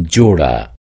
जोडा